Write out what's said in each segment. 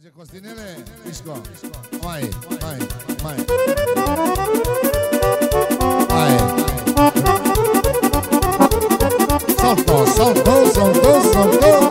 Będzie kostinele, né, isco. Vai, vai, vai. Vai. Salto, salto, salto, salto.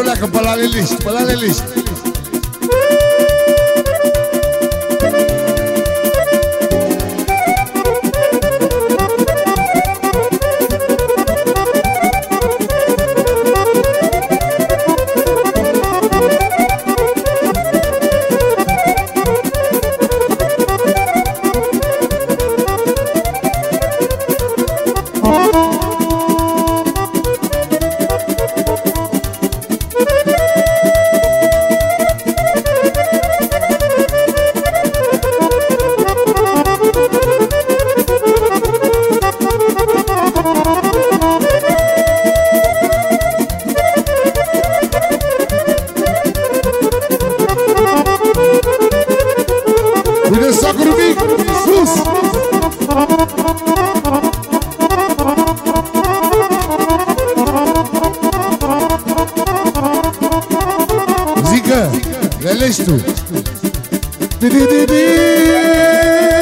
Trece o leacă pe la leliști, pe la leliști. Lelești tu! Di, di, di, di.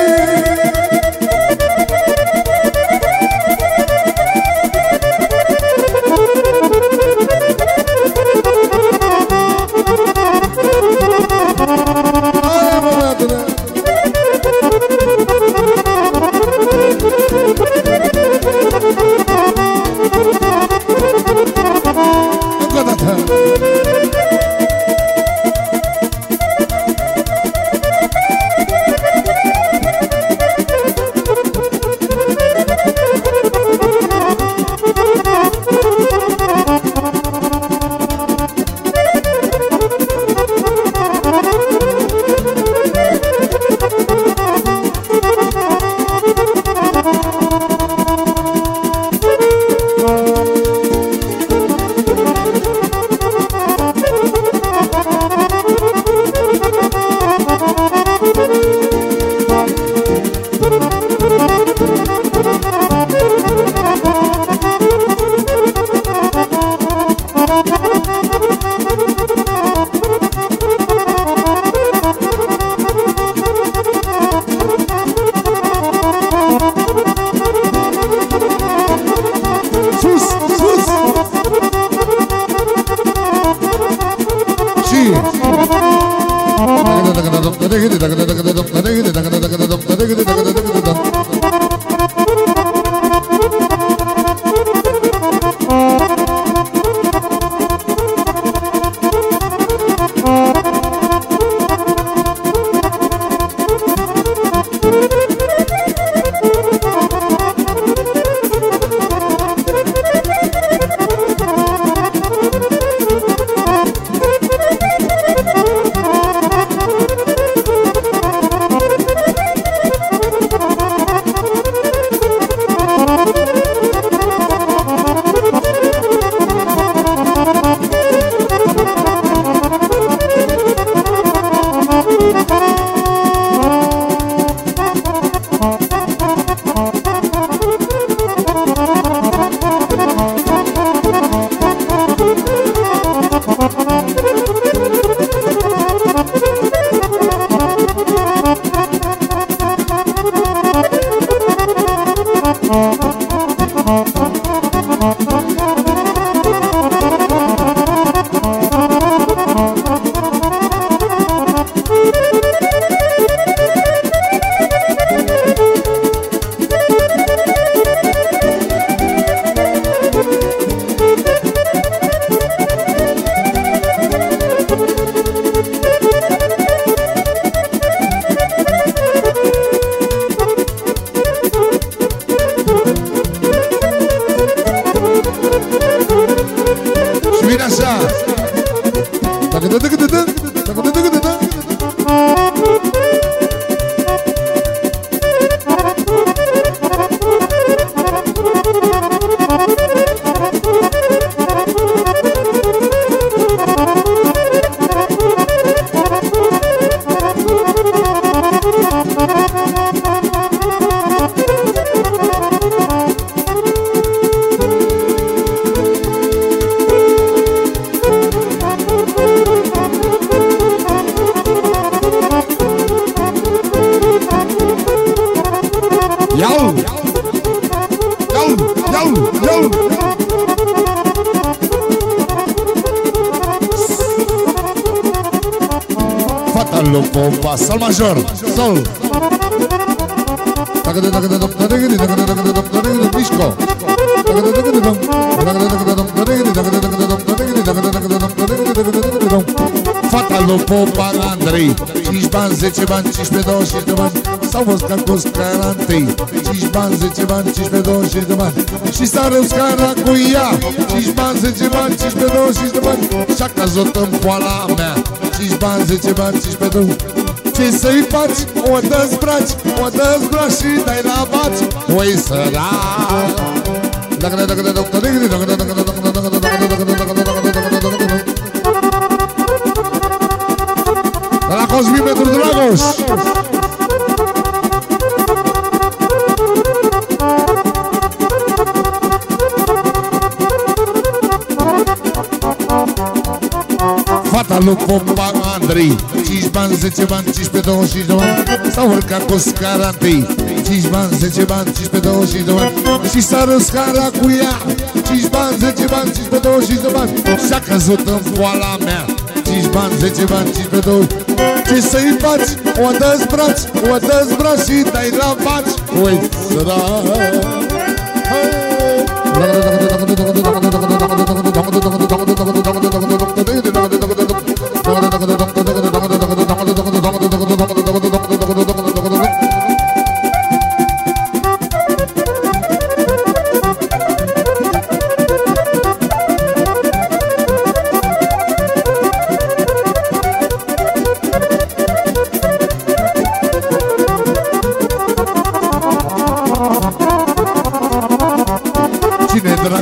que te Mm-hmm. Olha! Lui Popa Sol major, sol Mișco Fata lui Popa Andrei 5 bani, 10 bani, 15, 25 de bani S-au văscat cu scara întâi 5 bani, 10 bani, 15, 25 de bani Și s-a râs scara cu ea 5 bani, 10 bani, 15, 25 de bani Și-a căzut în poala mea 5 bani, 10 bani, 15, 20 ce să-i faci? O dă-ți braci, o dă-ți braci și dai la baci Oi sărac pentru Dragoș Fata lui Popa Andrei 5 bani, 10 bani, 15, 25 de bani. S-a urcat cu scara întâi. 5 bani, 10 bani, 15, 25 de bani. Și s-a răscara cu ea 5 bani, 10 bani, 15, 25 de bani. Și-a căzut în poala mea 5 bani, 10 bani, 15, 20 Ce să-i faci? O dă-ți braci, o dă-ți braci și dai la baci Ui, sărac. Cine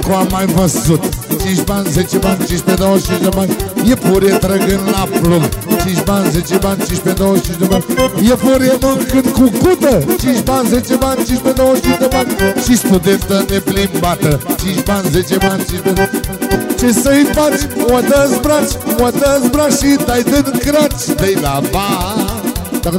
dracu a mai văzut. 5 bani, 10 bani, 15, 25 de bani. Iepure trăgând la plumb 5 bani, 10 bani, 15, 25 de bani. Iepure mâncând cu cută. 5 bani, 10 bani, 15, 25 de bani. Și studentă neplimbată. 5 bani, 10 bani, 15 Ce să-i faci? O dă-ți braci, o dă-ți braci și dai din craci Dă-i la bani. Dacă